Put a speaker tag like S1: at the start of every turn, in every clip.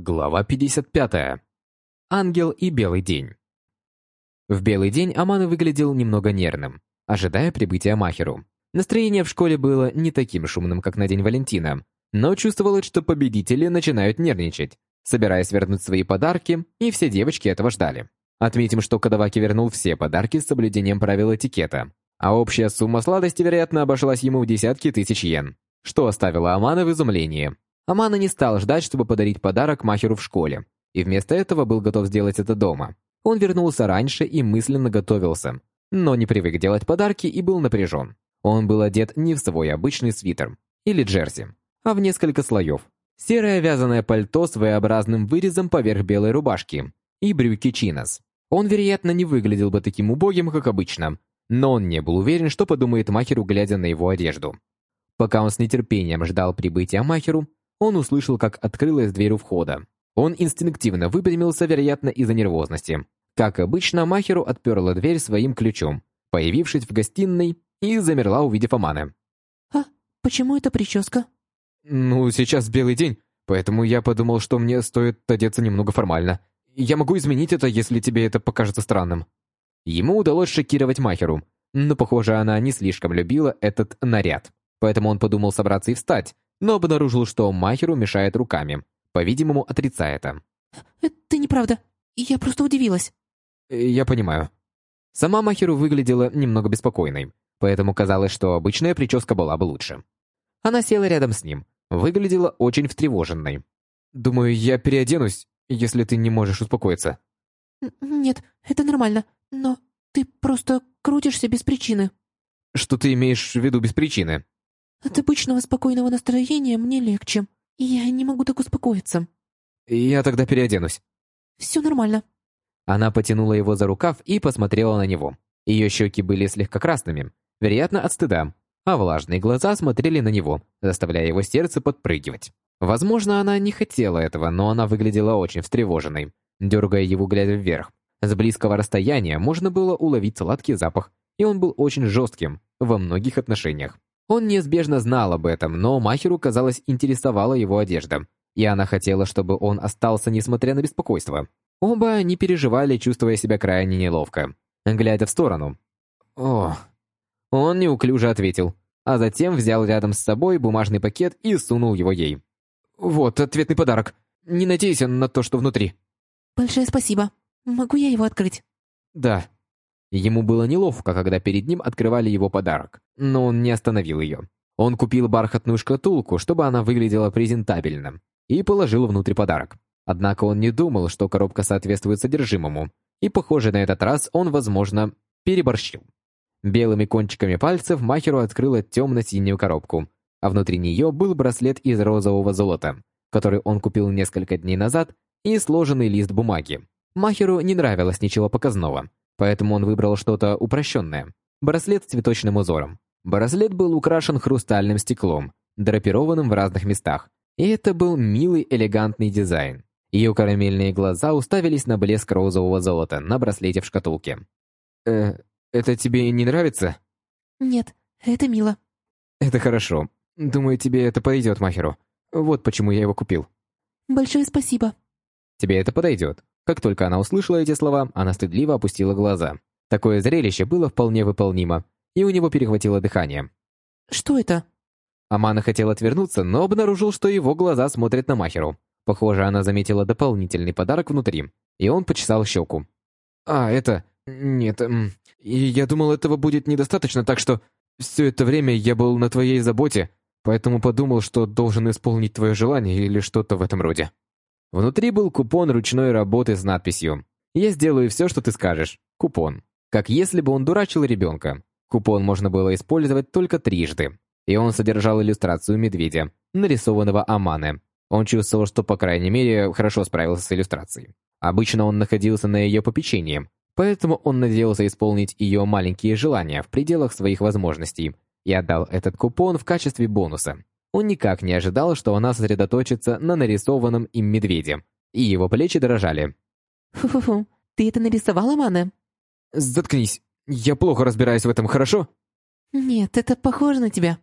S1: Глава 55. Ангел и белый день. В белый день Аман выглядел немного нервным, ожидая прибытия Махеру. Настроение в школе было не таким шумным, как на День Валентина, но чувствовалось, что победители начинают нервничать, собираясь вернуть свои подарки, и все девочки этого ждали. Отметим, что Кадаваки вернул все подарки с соблюдением правил этикета, а общая сумма сладости, вероятно, обошлась ему в десятки тысяч йен, что оставило Амана в изумлении. Амана не стал ждать, чтобы подарить подарок Махеру в школе, и вместо этого был готов сделать это дома. Он вернулся раньше и мысленно готовился, но не привык делать подарки и был напряжен. Он был одет не в свой обычный свитер или джерси, а в несколько слоев. Серое вязаное пальто с V-образным вырезом поверх белой рубашки и брюки чинос. Он, вероятно, не выглядел бы таким убогим, как обычно, но он не был уверен, что подумает Махеру, глядя на его одежду. Пока он с нетерпением ждал прибытия Махеру, он услышал, как открылась дверь у входа. Он инстинктивно выпрямился, вероятно, из-за нервозности. Как обычно, Махеру отперла дверь своим ключом, появившись в гостиной, и замерла, увидев Аманы.
S2: «А почему эта прическа?»
S1: «Ну, сейчас белый день, поэтому я подумал, что мне стоит одеться немного формально. Я могу изменить это, если тебе это покажется странным». Ему удалось шокировать Махеру, но, похоже, она не слишком любила этот наряд. Поэтому он подумал собраться и встать, но обнаружил, что Махеру мешает руками. По-видимому, отрицая это.
S2: «Это неправда. Я просто удивилась».
S1: «Я понимаю». Сама Махеру выглядела немного беспокойной, поэтому казалось, что обычная прическа была бы лучше. Она села рядом с ним, выглядела очень встревоженной. «Думаю, я переоденусь, если ты не можешь успокоиться».
S2: «Нет, это нормально, но ты просто крутишься без причины».
S1: «Что ты имеешь в виду без причины?»
S2: От обычного спокойного настроения мне легче. Я не могу так успокоиться.
S1: Я тогда переоденусь.
S2: Все нормально.
S1: Она потянула его за рукав и посмотрела на него. Ее щеки были слегка красными, вероятно, от стыда, а влажные глаза смотрели на него, заставляя его сердце подпрыгивать. Возможно, она не хотела этого, но она выглядела очень встревоженной, дергая его глядя вверх. С близкого расстояния можно было уловить сладкий запах, и он был очень жестким во многих отношениях. Он неизбежно знал об этом, но Махеру, казалось, интересовала его одежда, и она хотела, чтобы он остался, несмотря на беспокойство. Оба не переживали, чувствуя себя крайне неловко, глядя в сторону. «О...» Он неуклюже ответил, а затем взял рядом с собой бумажный пакет и сунул его ей. «Вот, ответный подарок. Не надейся на то, что внутри».
S2: «Большое спасибо. Могу я его открыть?»
S1: «Да», Ему было неловко, когда перед ним открывали его подарок, но он не остановил ее. Он купил бархатную шкатулку, чтобы она выглядела презентабельно, и положил внутрь подарок. Однако он не думал, что коробка соответствует содержимому, и, похоже, на этот раз он, возможно, переборщил. Белыми кончиками пальцев Махеру открыла темно-синюю коробку, а внутри нее был браслет из розового золота, который он купил несколько дней назад, и сложенный лист бумаги. Махеру не нравилось ничего показного, поэтому он выбрал что-то упрощенное. Браслет с цветочным узором. Браслет был украшен хрустальным стеклом, драпированным в разных местах, и это был милый элегантный дизайн. Ее карамельные глаза уставились на блеск розового золота на браслете в шкатулке. «Э, это тебе не нравится?»
S2: «Нет, это мило».
S1: «Это хорошо. Думаю, тебе это подойдет, Махеру. Вот почему я его купил».
S2: «Большое спасибо».
S1: «Тебе это подойдет. Как только она услышала эти слова, она стыдливо опустила глаза. Такое зрелище было вполне выполнимо, и у него перехватило дыхание.
S2: «Что это?»
S1: Амана хотел отвернуться, но обнаружил, что его глаза смотрят на Махеру. Похоже, она заметила дополнительный подарок внутри, и он почесал щеку. «А, это... Нет, я думал, этого будет недостаточно, так что все это время я был на твоей заботе, поэтому подумал, что должен исполнить твое желание или что-то в этом роде». Внутри был купон ручной работы с надписью «Я сделаю все, что ты скажешь. Купон». Как если бы он дурачил ребенка. Купон можно было использовать только трижды. И он содержал иллюстрацию медведя, нарисованного Аманы. Он чувствовал, что, по крайней мере, хорошо справился с иллюстрацией. Обычно он находился на ее попечении, поэтому он надеялся исполнить ее маленькие желания в пределах своих возможностей и отдал этот купон в качестве бонуса. Он никак не ожидал, что она сосредоточится на нарисованном им медведе, и его плечи дрожали.
S2: «Фу-фу-фу, ты это нарисовала, Мана?»
S1: «Заткнись, я плохо разбираюсь в этом, хорошо?»
S2: «Нет, это похоже на тебя».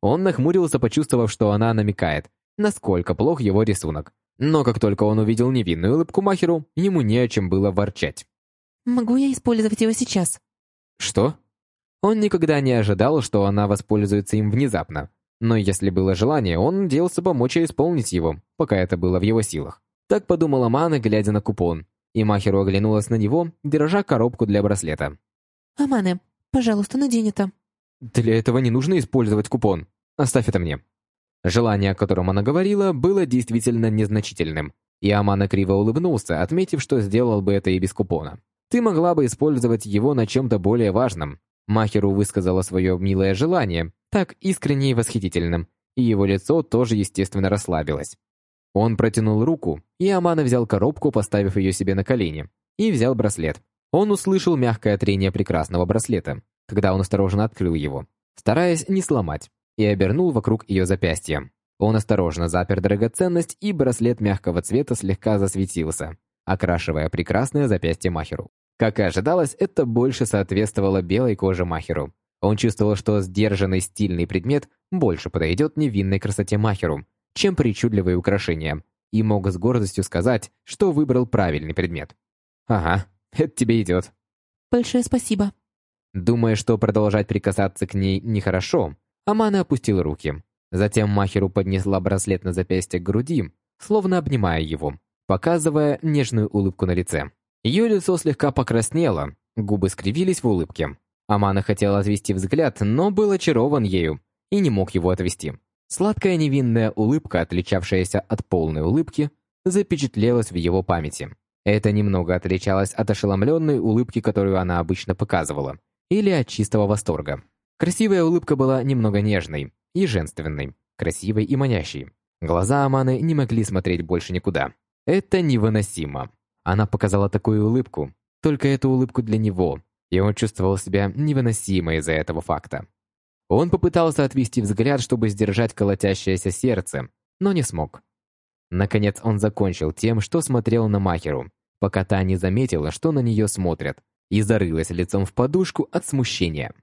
S1: Он нахмурился, почувствовав, что она намекает, насколько плох его рисунок. Но как только он увидел невинную улыбку Махеру, ему не о чем было ворчать.
S2: Могу я использовать его сейчас?
S1: Что? Он никогда не ожидал, что она воспользуется им внезапно. Но если было желание, он надеялся помочь ей исполнить его, пока это было в его силах. Так подумала Мана, глядя на купон. И Махеру оглянулась на него, держа коробку для браслета.
S2: Амане, пожалуйста, надень это.
S1: Для этого не нужно использовать купон. Оставь это мне. Желание, о котором она говорила, было действительно незначительным. И Амана криво улыбнулся, отметив, что сделал бы это и без купона. Ты могла бы использовать его на чем-то более важном. Махеру высказала свое милое желание, так искренне и восхитительным, и его лицо тоже, естественно, расслабилось. Он протянул руку, и Амана взял коробку, поставив ее себе на колени, и взял браслет. Он услышал мягкое трение прекрасного браслета, когда он осторожно открыл его, стараясь не сломать, и обернул вокруг ее запястья. Он осторожно запер драгоценность, и браслет мягкого цвета слегка засветился, окрашивая прекрасное запястье Махеру. Как и ожидалось, это больше соответствовало белой коже Махеру. Он чувствовал, что сдержанный стильный предмет больше подойдет невинной красоте Махеру, чем причудливые украшения, и мог с гордостью сказать, что выбрал правильный предмет. «Ага, это тебе идет».
S2: Большое спасибо.
S1: Думая, что продолжать прикасаться к ней нехорошо, Амана опустила руки. Затем Махеру поднесла браслет на запястье к груди, словно обнимая его, показывая нежную улыбку на лице. Ее лицо слегка покраснело, губы скривились в улыбке. Амана хотел отвести взгляд, но был очарован ею и не мог его отвести. Сладкая невинная улыбка, отличавшаяся от полной улыбки, запечатлелась в его памяти. Это немного отличалось от ошеломленной улыбки, которую она обычно показывала, или от чистого восторга. Красивая улыбка была немного нежной и женственной, красивой и манящей. Глаза Аманы не могли смотреть больше никуда. Это невыносимо. Она показала такую улыбку, только эту улыбку для него, и он чувствовал себя невыносимо из-за этого факта. Он попытался отвести взгляд, чтобы сдержать колотящееся сердце, но не смог. Наконец он закончил тем, что смотрел на Махеру, пока та не заметила, что на нее смотрят, и зарылась лицом в подушку от смущения.